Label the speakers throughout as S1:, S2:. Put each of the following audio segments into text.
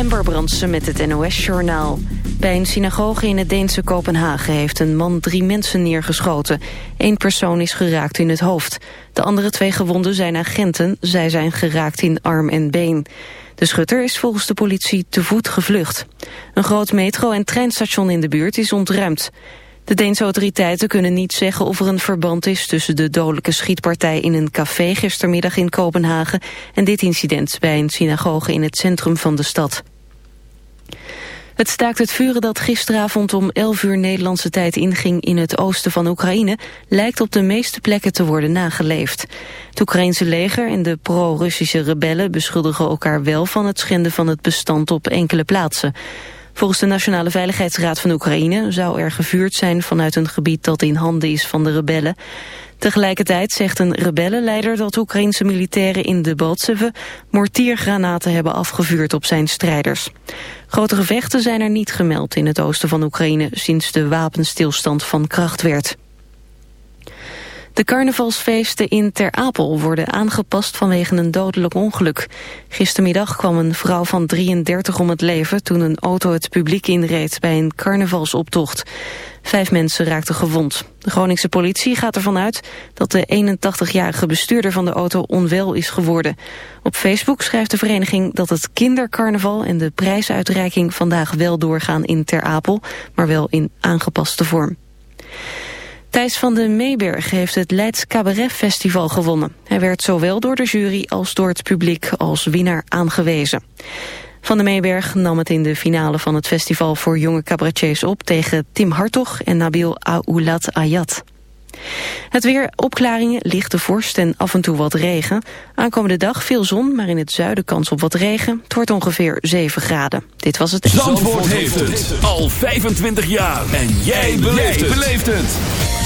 S1: Ember Brandsen met het NOS-journaal. Bij een synagoge in het Deense Kopenhagen heeft een man drie mensen neergeschoten. Eén persoon is geraakt in het hoofd. De andere twee gewonden zijn agenten. Zij zijn geraakt in arm en been. De schutter is volgens de politie te voet gevlucht. Een groot metro- en treinstation in de buurt is ontruimd. De Deense autoriteiten kunnen niet zeggen of er een verband is tussen de dodelijke schietpartij in een café gistermiddag in Kopenhagen en dit incident bij een synagoge in het centrum van de stad. Het staakt het vuren dat gisteravond om 11 uur Nederlandse tijd inging in het oosten van Oekraïne lijkt op de meeste plekken te worden nageleefd. Het Oekraïnse leger en de pro-Russische rebellen beschuldigen elkaar wel van het schenden van het bestand op enkele plaatsen. Volgens de Nationale Veiligheidsraad van Oekraïne zou er gevuurd zijn vanuit een gebied dat in handen is van de rebellen. Tegelijkertijd zegt een rebellenleider dat Oekraïnse militairen in de Baltseve mortiergranaten hebben afgevuurd op zijn strijders. Grote gevechten zijn er niet gemeld in het oosten van Oekraïne sinds de wapenstilstand van kracht werd. De carnavalsfeesten in Ter Apel worden aangepast vanwege een dodelijk ongeluk. Gistermiddag kwam een vrouw van 33 om het leven toen een auto het publiek inreed bij een carnavalsoptocht. Vijf mensen raakten gewond. De Groningse politie gaat ervan uit dat de 81-jarige bestuurder van de auto onwel is geworden. Op Facebook schrijft de vereniging dat het kindercarnaval en de prijsuitreiking vandaag wel doorgaan in Ter Apel, maar wel in aangepaste vorm. Thijs van de Meeberg heeft het Leids Cabaret Festival gewonnen. Hij werd zowel door de jury als door het publiek als winnaar aangewezen. Van de Meeberg nam het in de finale van het festival voor jonge cabaretiers op... tegen Tim Hartog en Nabil Aoulat Ayat. Het weer, opklaringen, lichte vorst en af en toe wat regen. Aankomende dag veel zon, maar in het zuiden kans op wat regen. Het wordt ongeveer 7 graden. Dit was het...
S2: Zandvoort, heeft het al 25 jaar. En jij beleeft het.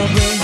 S3: love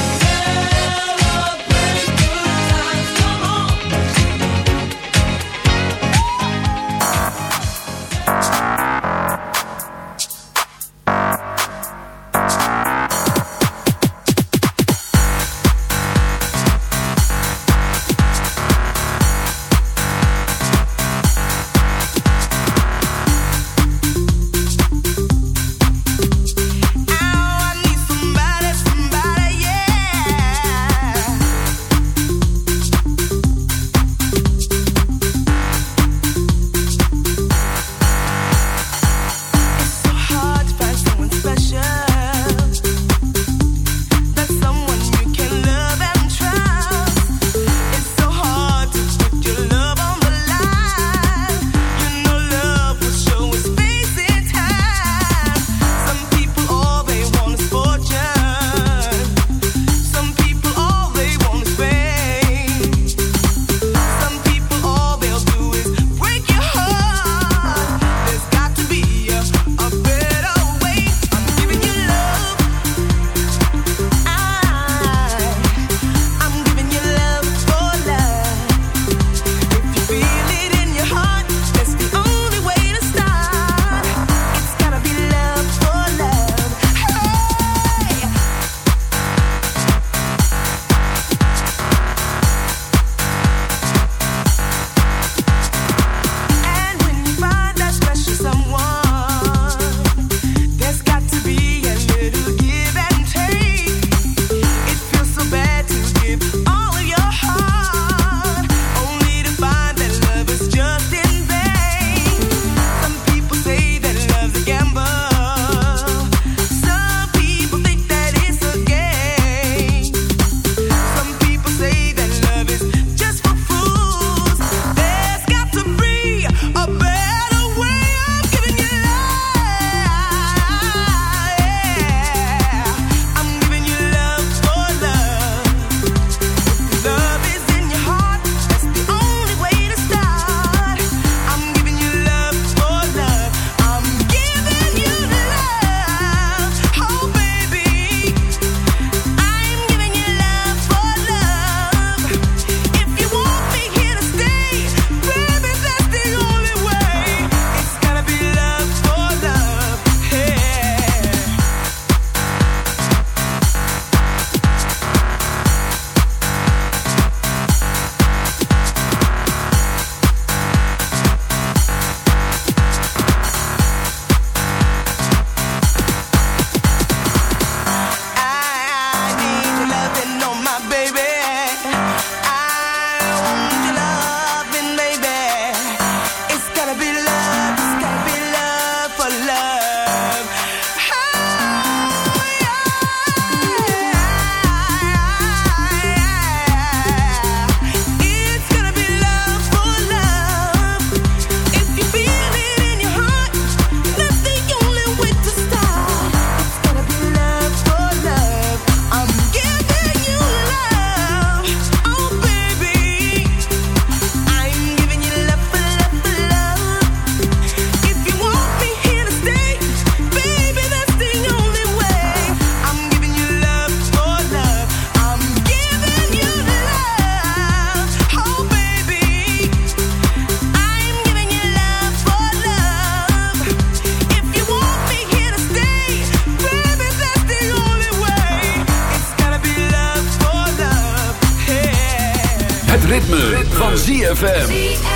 S4: ZFM.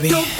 S5: baby.
S6: Don't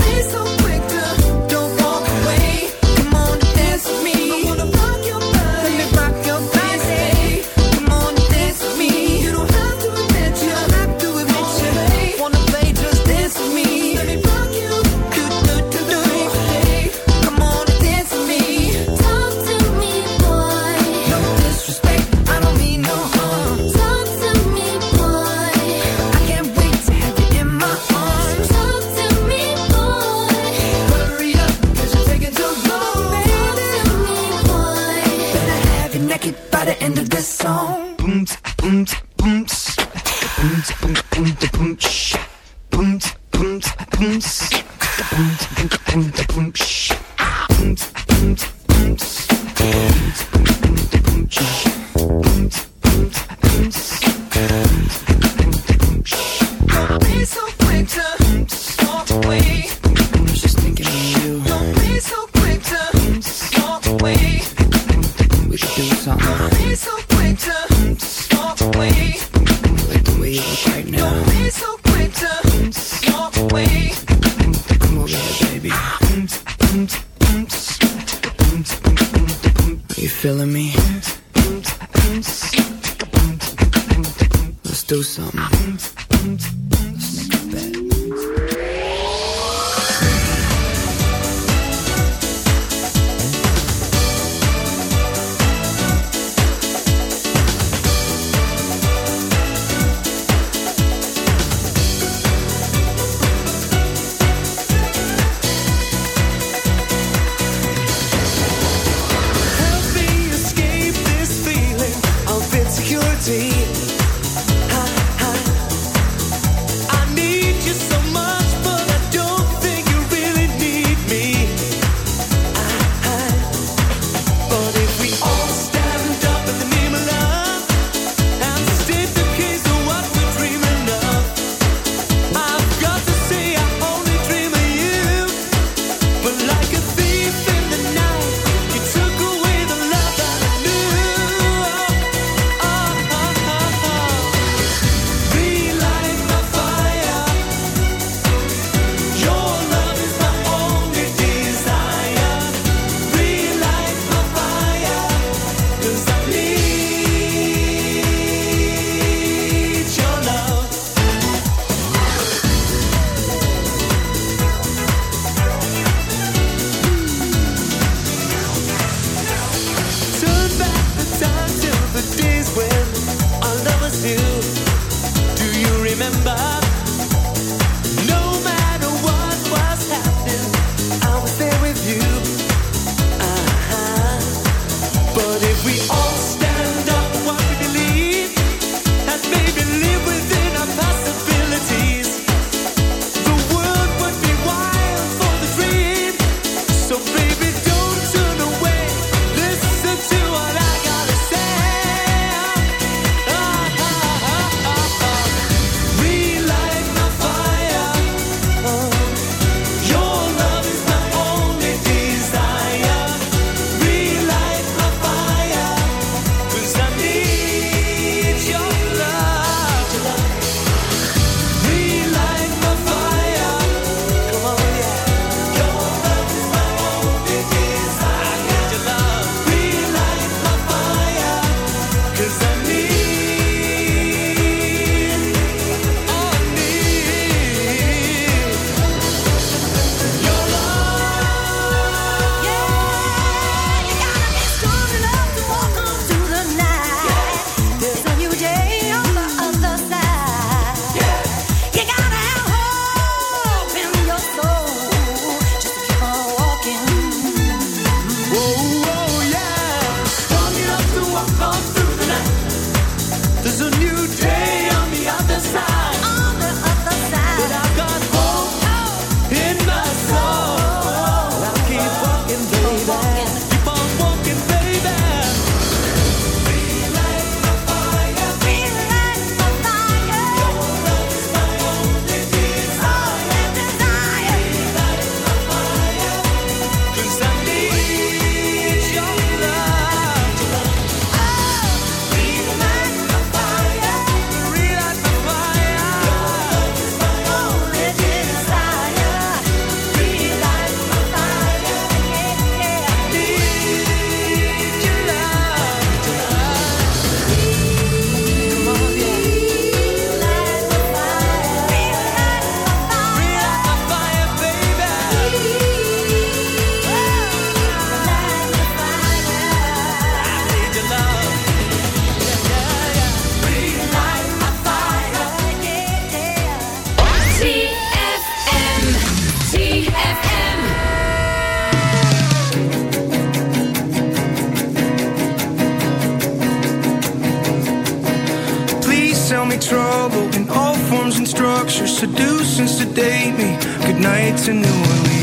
S7: trouble in all forms and structures. Seduce and sedate me. Good night to New Orleans.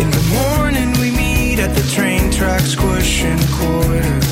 S7: In the morning we meet at the train tracks, squishing quarters.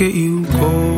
S7: at you go.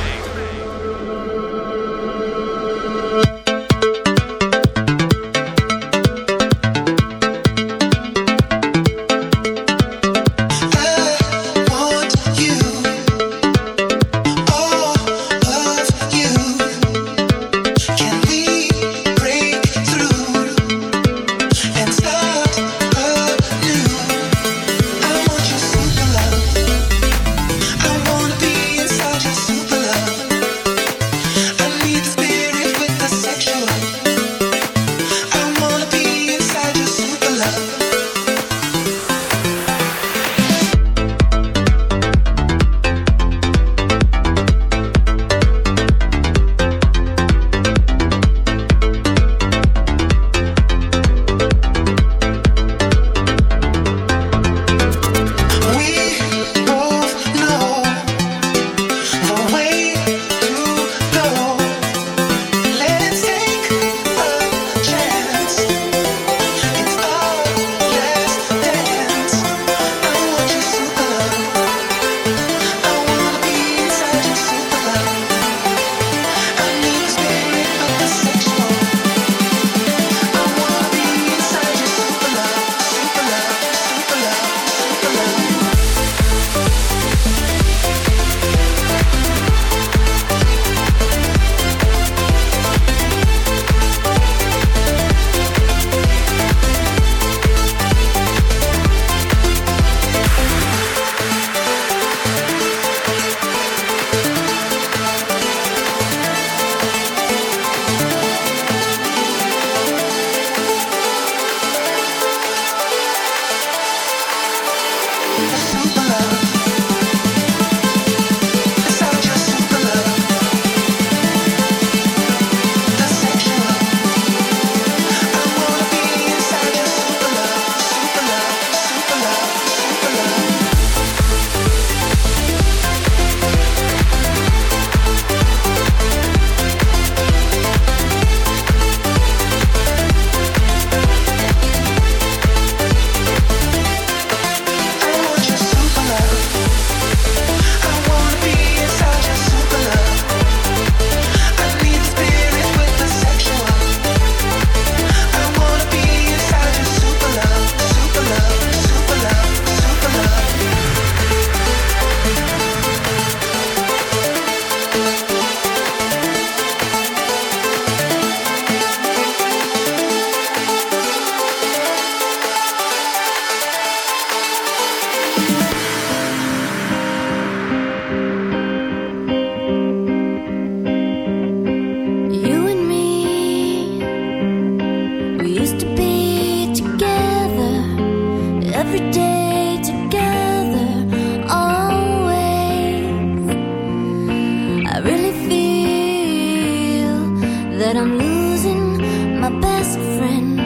S8: that I'm losing my best friend.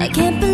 S8: I
S3: can't believe.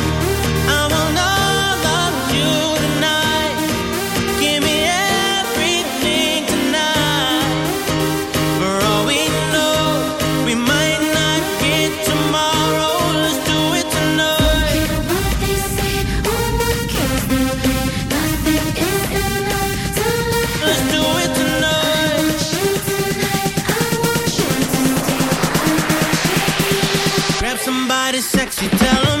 S9: She tell
S3: him